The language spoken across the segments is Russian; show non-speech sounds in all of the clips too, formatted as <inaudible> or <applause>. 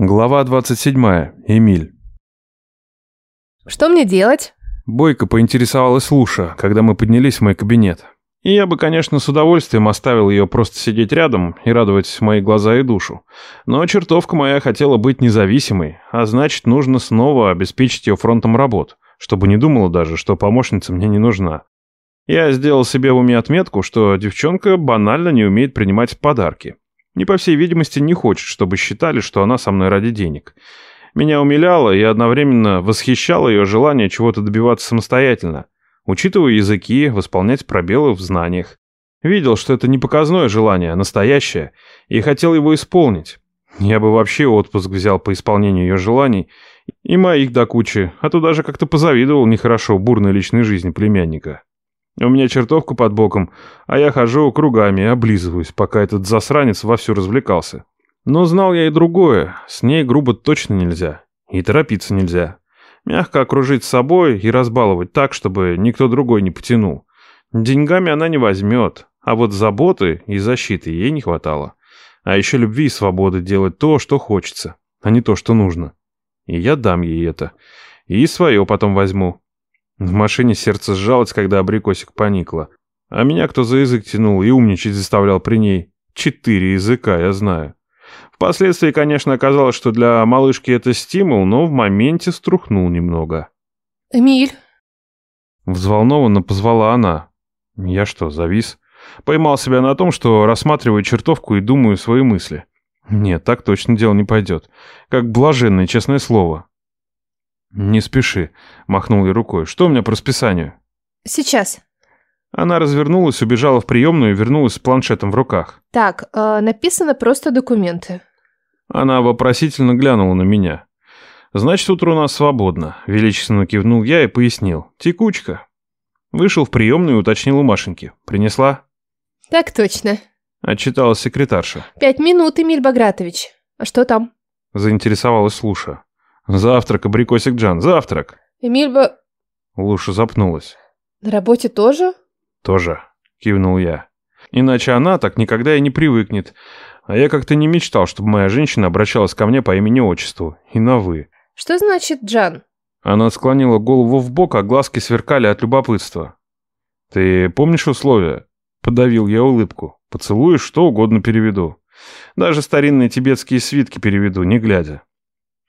Глава 27. Эмиль. Что мне делать? Бойко поинтересовалась Луша, когда мы поднялись в мой кабинет. И я бы, конечно, с удовольствием оставил ее просто сидеть рядом и радовать мои глаза и душу. Но чертовка моя хотела быть независимой, а значит, нужно снова обеспечить ее фронтом работ, чтобы не думала даже, что помощница мне не нужна. Я сделал себе в уме отметку, что девчонка банально не умеет принимать подарки. И, по всей видимости, не хочет, чтобы считали, что она со мной ради денег. Меня умиляло и одновременно восхищало ее желание чего-то добиваться самостоятельно, учитывая языки, восполнять пробелы в знаниях. Видел, что это не показное желание, а настоящее, и хотел его исполнить. Я бы вообще отпуск взял по исполнению ее желаний, и моих до кучи, а то даже как-то позавидовал нехорошо бурной личной жизни племянника. У меня чертовка под боком, а я хожу кругами и облизываюсь, пока этот засранец вовсю развлекался. Но знал я и другое, с ней грубо точно нельзя. И торопиться нельзя. Мягко окружить собой и разбаловать так, чтобы никто другой не потянул. Деньгами она не возьмет, а вот заботы и защиты ей не хватало. А еще любви и свободы делать то, что хочется, а не то, что нужно. И я дам ей это. И свое потом возьму. В машине сердце сжалось, когда абрикосик поникло. А меня кто за язык тянул и умничать заставлял при ней. Четыре языка, я знаю. Впоследствии, конечно, оказалось, что для малышки это стимул, но в моменте струхнул немного. Эмиль. Взволнованно позвала она. Я что, завис? Поймал себя на том, что рассматриваю чертовку и думаю свои мысли. Нет, так точно дело не пойдет. Как блаженное, честное слово. «Не спеши», — махнул ей рукой. «Что у меня по расписанию?» Сейчас. Она развернулась, убежала в приемную и вернулась с планшетом в руках. Так, э, написано просто документы. Она вопросительно глянула на меня. «Значит, утро у нас свободно», — величественно кивнул я и пояснил. «Текучка». Вышел в приемную и уточнил у Машеньки. «Принесла?» Так точно. Отчиталась секретарша. Пять минут, Эмиль Багратович. А что там? Заинтересовалась Луша. «Завтрак, абрикосик Джан, завтрак!» Эмиль Ба... Луша запнулась. На работе тоже? «Тоже», — кивнул я. «Иначе она так никогда и не привыкнет. А я как-то не мечтал, чтобы моя женщина обращалась ко мне по имени-отчеству. И на «вы». Что значит Джан? Она склонила голову в бок, а глазки сверкали от любопытства. «Ты помнишь условия?» Подавил я улыбку. «Поцелуешь, что угодно переведу. Даже старинные тибетские свитки переведу, не глядя».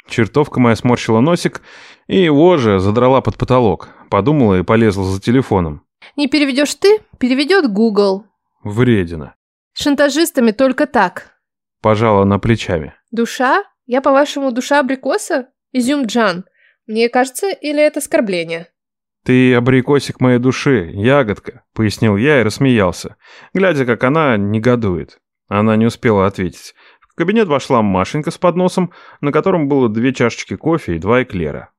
Чертовка моя сморщила носик и его же задрала под потолок. Подумала и полезла за телефоном. Не переведешь ты, переведет Google. Вредина. Шантажистами только так. Пожала она плечами. Душа? Я, по-вашему, душа абрикоса? Изюм Джан. Мне кажется, или это оскорбление? «Ты абрикосик моей души, ягодка», — пояснил я и рассмеялся, глядя, как она негодует. Она не успела ответить кабинет вошла Машенька с подносом, на котором было две чашечки кофе и два эклера.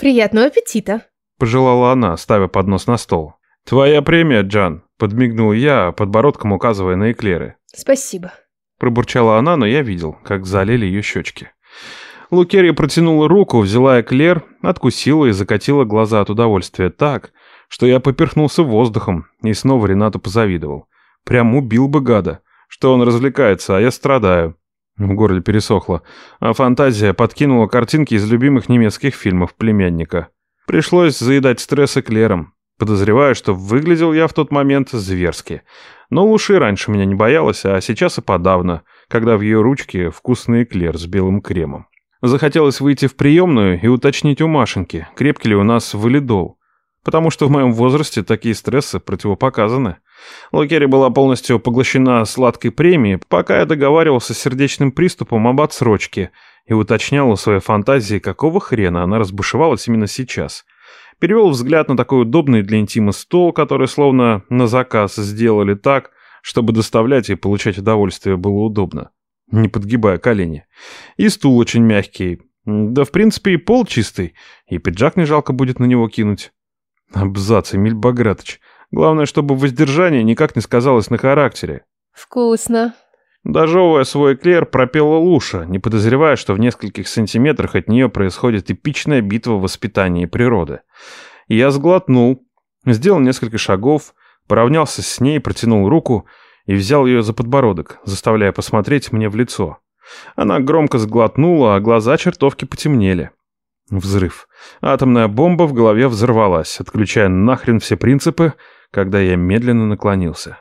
«Приятного аппетита!» – пожелала она, ставя поднос на стол. «Твоя премия, Джан!» – подмигнул я, подбородком указывая на эклеры. «Спасибо!» – пробурчала она, но я видел, как залили ее щечки. Лукерья протянула руку, взяла эклер, откусила и закатила глаза от удовольствия так, что я поперхнулся воздухом и снова Ренату позавидовал. Прям убил бы гада что он развлекается, а я страдаю. В горле пересохло, а фантазия подкинула картинки из любимых немецких фильмов племянника. Пришлось заедать стресс эклером. Подозреваю, что выглядел я в тот момент зверски. Но Луши раньше меня не боялась, а сейчас и подавно, когда в ее ручке вкусный эклер с белым кремом. Захотелось выйти в приемную и уточнить у Машеньки, крепкий ли у нас валидол. Потому что в моем возрасте такие стрессы противопоказаны. Лукерри была полностью поглощена сладкой премией, пока я договаривался с сердечным приступом об отсрочке и уточнял у своей фантазии, какого хрена она разбушевалась именно сейчас. Перевел взгляд на такой удобный для интима стол, который словно на заказ сделали так, чтобы доставлять и получать удовольствие было удобно, не подгибая колени. И стул очень мягкий. Да, в принципе, и пол чистый, и пиджак не жалко будет на него кинуть. Абзац, Эмиль Багратович. Главное, чтобы воздержание никак не сказалось на характере. Вкусно. Дожевывая свой эклер, пропела Луша, не подозревая, что в нескольких сантиметрах от нее происходит эпичная битва воспитания и природы. Я сглотнул, сделал несколько шагов, поравнялся с ней, протянул руку и взял ее за подбородок, заставляя посмотреть мне в лицо. Она громко сглотнула, а глаза чертовки потемнели. Взрыв. Атомная бомба в голове взорвалась, отключая нахрен все принципы, когда я медленно наклонился.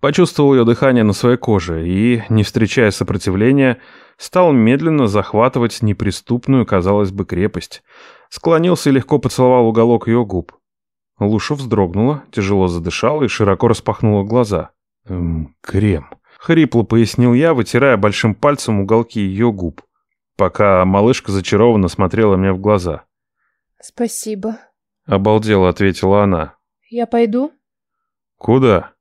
Почувствовал ее дыхание на своей коже и, не встречая сопротивления, стал медленно захватывать неприступную, казалось бы, крепость. Склонился и легко поцеловал уголок ее губ. Луша вздрогнула, тяжело задышала и широко распахнула глаза. «Эм, крем», — хрипло пояснил я, вытирая большим пальцем уголки ее губ, пока малышка зачарованно смотрела мне в глаза. «Спасибо», — обалдела ответила она. «Я пойду?» «Куда?»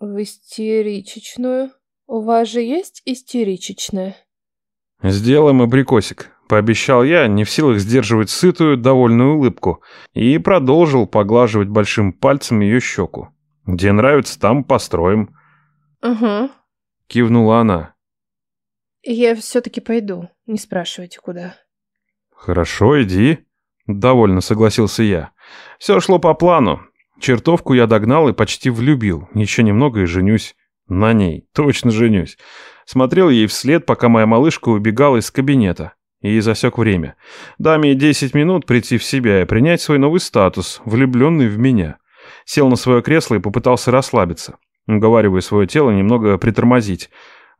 «В истеричечную. У вас же есть истеричечная?» «Сделаем абрикосик», — пообещал я, не в силах сдерживать сытую, довольную улыбку, и продолжил поглаживать большим пальцем ее щеку. «Где нравится, там построим». «Угу», — кивнула она. «Я все-таки пойду, не спрашивайте, куда». «Хорошо, иди», — довольно согласился я. Все шло по плану. Чертовку я догнал и почти влюбил. Еще немного и женюсь. На ней. Точно женюсь. Смотрел ей вслед, пока моя малышка убегала из кабинета. И засек время. Дай мне 10 минут прийти в себя и принять свой новый статус, влюбленный в меня. Сел на свое кресло и попытался расслабиться, уговаривая свое тело немного притормозить,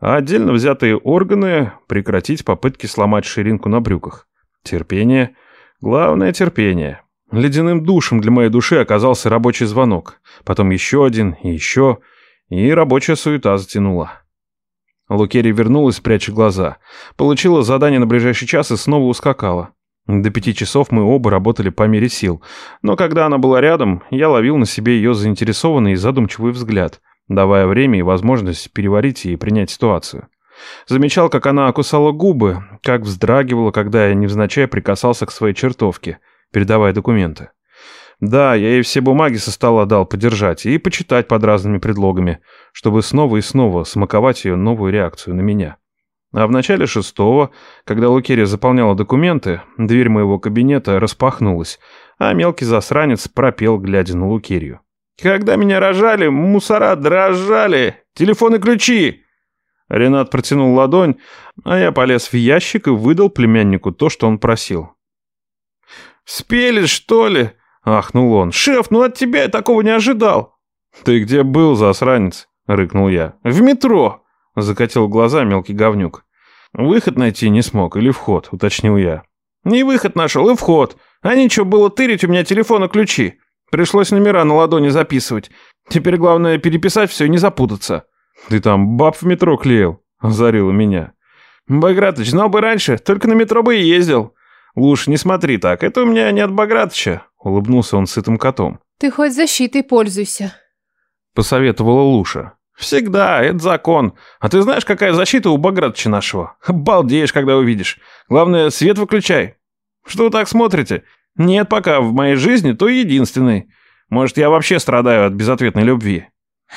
а отдельно взятые органы прекратить попытки сломать ширинку на брюках. Терпение. Главное терпение. Ледяным душем для моей души оказался рабочий звонок. Потом еще один и еще. И рабочая суета затянула. Лукерия вернулась, пряча глаза. Получила задание на ближайший час и снова ускакала. До пяти часов мы оба работали по мере сил. Но когда она была рядом, я ловил на себе ее заинтересованный и задумчивый взгляд, давая время и возможность переварить и принять ситуацию. Замечал, как она кусала губы, как вздрагивала, когда я невзначай прикасался к своей чертовке, передавая документы. Да, я ей все бумаги со стола дал подержать и почитать под разными предлогами, чтобы снова и снова смаковать ее новую реакцию на меня. А в начале шестого, когда Лукерия заполняла документы, дверь моего кабинета распахнулась, а мелкий засранец пропел, глядя на Лукерию. «Когда меня рожали, мусора дрожали! Телефоны ключи!» Ренат протянул ладонь, а я полез в ящик и выдал племяннику то, что он просил. «Спели, что ли?» — ахнул он. «Шеф, ну от тебя я такого не ожидал!» «Ты где был, засранец?» — рыкнул я. «В метро!» — закатил глаза мелкий говнюк. «Выход найти не смог или вход?» — уточнил я. «Не выход нашел, и вход. А нечего было тырить у меня телефон и ключи. Пришлось номера на ладони записывать. Теперь главное переписать все и не запутаться». «Ты там баб в метро клеил?» — озарило меня. «Багратыч, знал бы раньше, только на метро бы и ездил. Луж, не смотри так, это у меня не от Багратыча. Улыбнулся он сытым котом. «Ты хоть защитой пользуйся», — посоветовала Луша. «Всегда, это закон. А ты знаешь, какая защита у Багратыча нашего? <laughs> Обалдеешь, когда увидишь. Главное, свет выключай. Что вы так смотрите? Нет пока в моей жизни, то единственный. Может, я вообще страдаю от безответной любви».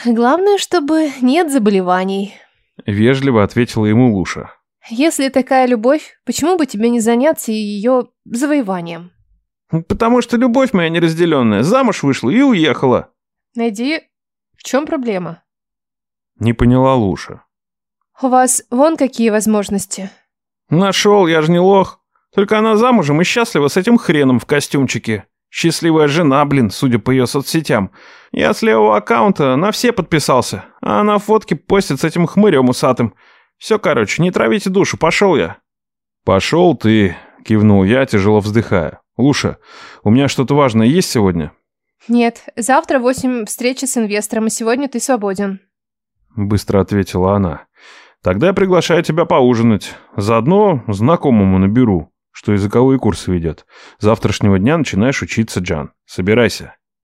«Главное, чтобы нет заболеваний», — вежливо ответила ему Луша. «Если такая любовь, почему бы тебе не заняться ее завоеванием?» Потому что любовь моя неразделенная замуж вышла и уехала. Найди, в чем проблема? Не поняла Луша. У вас вон какие возможности. Нашел, я же не лох. Только она замужем и счастлива с этим хреном в костюмчике. Счастливая жена, блин, судя по ее соцсетям. Я с левого аккаунта на все подписался, а она фотки постит с этим хмырем усатым. Все, короче, не травите душу, пошел я. Пошел ты, кивнул я, тяжело вздыхая. «Луша, у меня что-то важное есть сегодня?» «Нет, завтра восемь встречи с инвестором, и сегодня ты свободен». Быстро ответила она. «Тогда я приглашаю тебя поужинать. Заодно знакомому наберу, что языковые курсы ведет. Завтрашнего дня начинаешь учиться, Джан. Собирайся».